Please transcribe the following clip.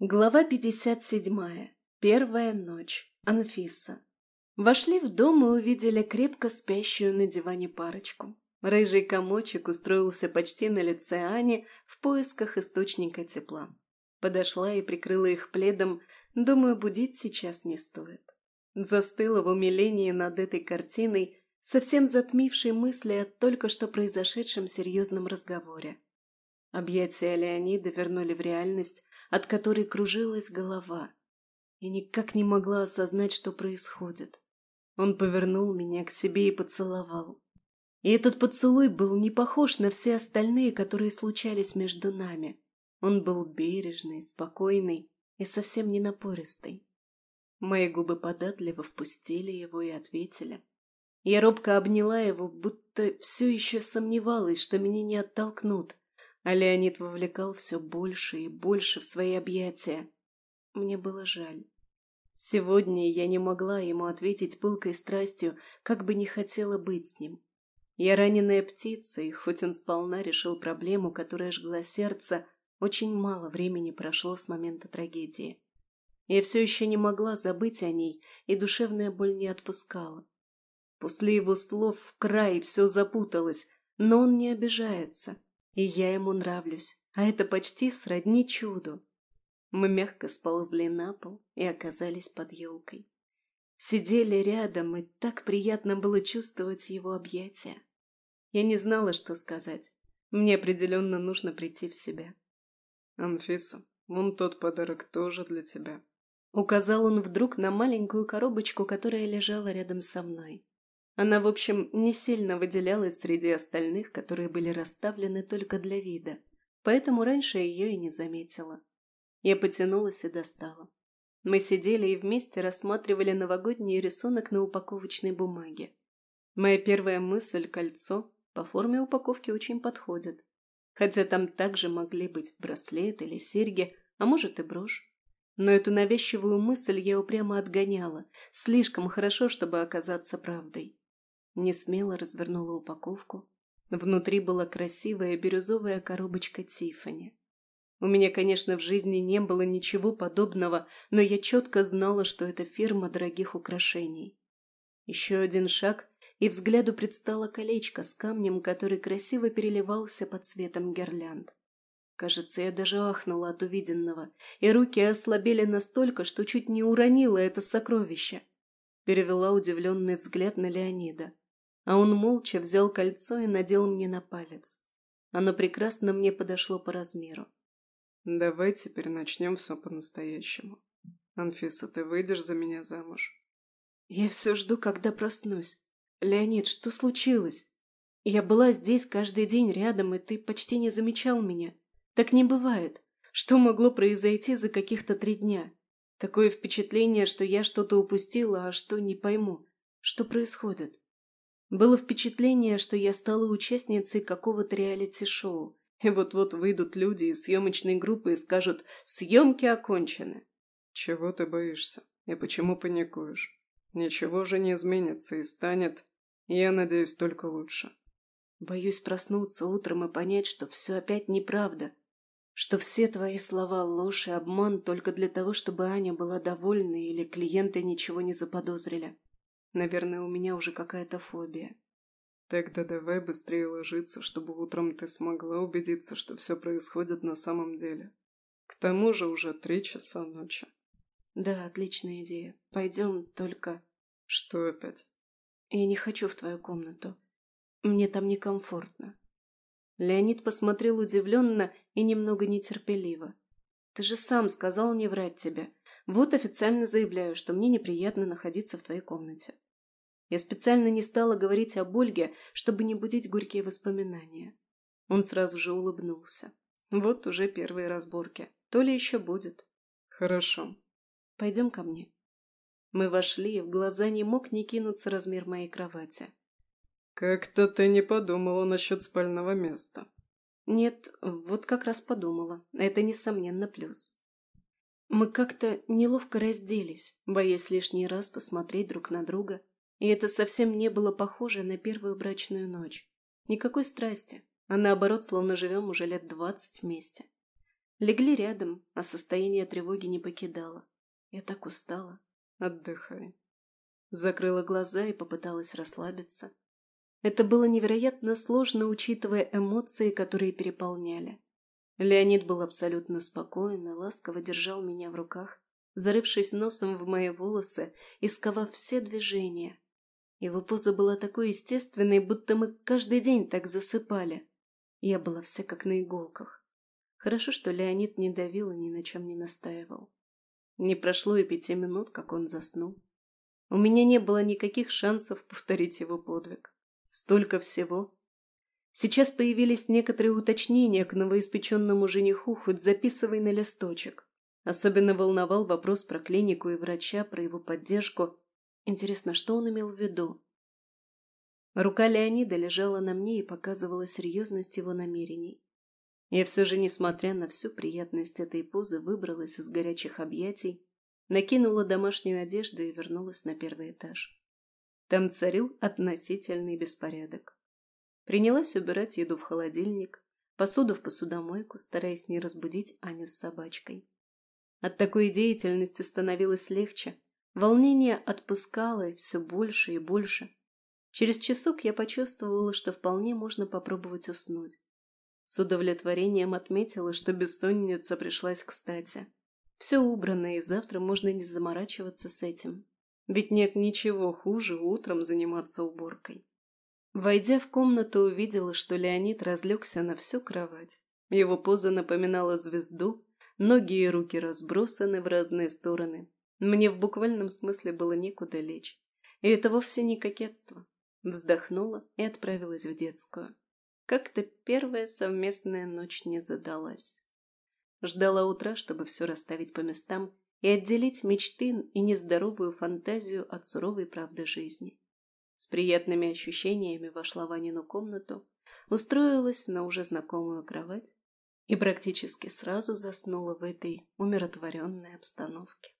Глава 57. Первая ночь. Анфиса. Вошли в дом и увидели крепко спящую на диване парочку. Рыжий комочек устроился почти на лице Ани в поисках источника тепла. Подошла и прикрыла их пледом, думаю, будить сейчас не стоит. Застыла в умилении над этой картиной, совсем затмившей мысли о только что произошедшем серьезном разговоре. Объятия Леонида вернули в реальность, от которой кружилась голова. Я никак не могла осознать, что происходит. Он повернул меня к себе и поцеловал. И этот поцелуй был не похож на все остальные, которые случались между нами. Он был бережный, спокойный и совсем не напористый. Мои губы податливо впустили его и ответили. Я робко обняла его, будто все еще сомневалась, что меня не оттолкнут, а Леонид вовлекал все больше и больше в свои объятия. Мне было жаль. Сегодня я не могла ему ответить пылкой страстью, как бы не хотела быть с ним. Я раненая птица, и хоть он сполна решил проблему, которая жгла сердце, очень мало времени прошло с момента трагедии. Я все еще не могла забыть о ней, и душевная боль не отпускала. После его слов в край все запуталось, но он не обижается. И я ему нравлюсь, а это почти сродни чуду. Мы мягко сползли на пол и оказались под елкой. Сидели рядом, и так приятно было чувствовать его объятия. Я не знала, что сказать. Мне определенно нужно прийти в себя. «Анфиса, вон тот подарок тоже для тебя», — указал он вдруг на маленькую коробочку, которая лежала рядом со мной. Она, в общем, не сильно выделялась среди остальных, которые были расставлены только для вида, поэтому раньше ее и не заметила. Я потянулась и достала. Мы сидели и вместе рассматривали новогодний рисунок на упаковочной бумаге. Моя первая мысль – кольцо – по форме упаковки очень подходит. Хотя там также могли быть браслет или серьги, а может и брошь. Но эту навязчивую мысль я упрямо отгоняла, слишком хорошо, чтобы оказаться правдой. Не смело развернула упаковку. Внутри была красивая бирюзовая коробочка Тиффани. У меня, конечно, в жизни не было ничего подобного, но я четко знала, что это фирма дорогих украшений. Еще один шаг, и взгляду предстало колечко с камнем, который красиво переливался под светом гирлянд. Кажется, я даже ахнула от увиденного, и руки ослабели настолько, что чуть не уронила это сокровище. Перевела удивленный взгляд на Леонида а он молча взял кольцо и надел мне на палец. Оно прекрасно мне подошло по размеру. «Давай теперь начнем все по-настоящему. Анфиса, ты выйдешь за меня замуж?» «Я все жду, когда проснусь. Леонид, что случилось? Я была здесь каждый день рядом, и ты почти не замечал меня. Так не бывает. Что могло произойти за каких-то три дня? Такое впечатление, что я что-то упустила, а что не пойму. Что происходит?» Было впечатление, что я стала участницей какого-то реалити-шоу, и вот-вот выйдут люди из съемочной группы и скажут «Съемки окончены». Чего ты боишься? И почему паникуешь? Ничего же не изменится и станет, я надеюсь, только лучше. Боюсь проснуться утром и понять, что все опять неправда, что все твои слова ложь и обман только для того, чтобы Аня была довольна или клиенты ничего не заподозрили. Наверное, у меня уже какая-то фобия. Тогда давай быстрее ложиться, чтобы утром ты смогла убедиться, что все происходит на самом деле. К тому же уже три часа ночи. Да, отличная идея. Пойдем, только... Что опять? Я не хочу в твою комнату. Мне там некомфортно. Леонид посмотрел удивленно и немного нетерпеливо. Ты же сам сказал не врать тебе. Вот официально заявляю, что мне неприятно находиться в твоей комнате. Я специально не стала говорить об Ольге, чтобы не будить горькие воспоминания. Он сразу же улыбнулся. Вот уже первые разборки. То ли еще будет. Хорошо. Пойдем ко мне. Мы вошли, и в глаза не мог не кинуться размер моей кровати. Как-то ты не подумала насчет спального места. Нет, вот как раз подумала. Это, несомненно, плюс. Мы как-то неловко разделись, боясь лишний раз посмотреть друг на друга, и это совсем не было похоже на первую брачную ночь. Никакой страсти, а наоборот, словно живем уже лет двадцать вместе. Легли рядом, а состояние тревоги не покидало. Я так устала. Отдыхай. Закрыла глаза и попыталась расслабиться. Это было невероятно сложно, учитывая эмоции, которые переполняли. Леонид был абсолютно спокоен и ласково держал меня в руках, зарывшись носом в мои волосы и все движения. Его поза была такой естественной, будто мы каждый день так засыпали. Я была вся как на иголках. Хорошо, что Леонид не давил и ни на чем не настаивал. Не прошло и пяти минут, как он заснул. У меня не было никаких шансов повторить его подвиг. Столько всего. Сейчас появились некоторые уточнения к новоиспеченному жениху, хоть записывай на листочек. Особенно волновал вопрос про клинику и врача, про его поддержку. Интересно, что он имел в виду? Рука Леонида лежала на мне и показывала серьезность его намерений. Я все же, несмотря на всю приятность этой позы, выбралась из горячих объятий, накинула домашнюю одежду и вернулась на первый этаж. Там царил относительный беспорядок. Принялась убирать еду в холодильник, посуду в посудомойку, стараясь не разбудить Аню с собачкой. От такой деятельности становилось легче, волнение отпускало все больше и больше. Через часок я почувствовала, что вполне можно попробовать уснуть. С удовлетворением отметила, что бессонница пришлась кстати. Все убрано, и завтра можно не заморачиваться с этим. Ведь нет ничего хуже утром заниматься уборкой. Войдя в комнату, увидела, что Леонид разлегся на всю кровать. Его поза напоминала звезду, ноги и руки разбросаны в разные стороны. Мне в буквальном смысле было некуда лечь. И это вовсе не кокетство. Вздохнула и отправилась в детскую. Как-то первая совместная ночь не задалась. Ждала утра, чтобы все расставить по местам и отделить мечты и нездоровую фантазию от суровой правды жизни. С приятными ощущениями вошла в Анину комнату, устроилась на уже знакомую кровать и практически сразу заснула в этой умиротворенной обстановке.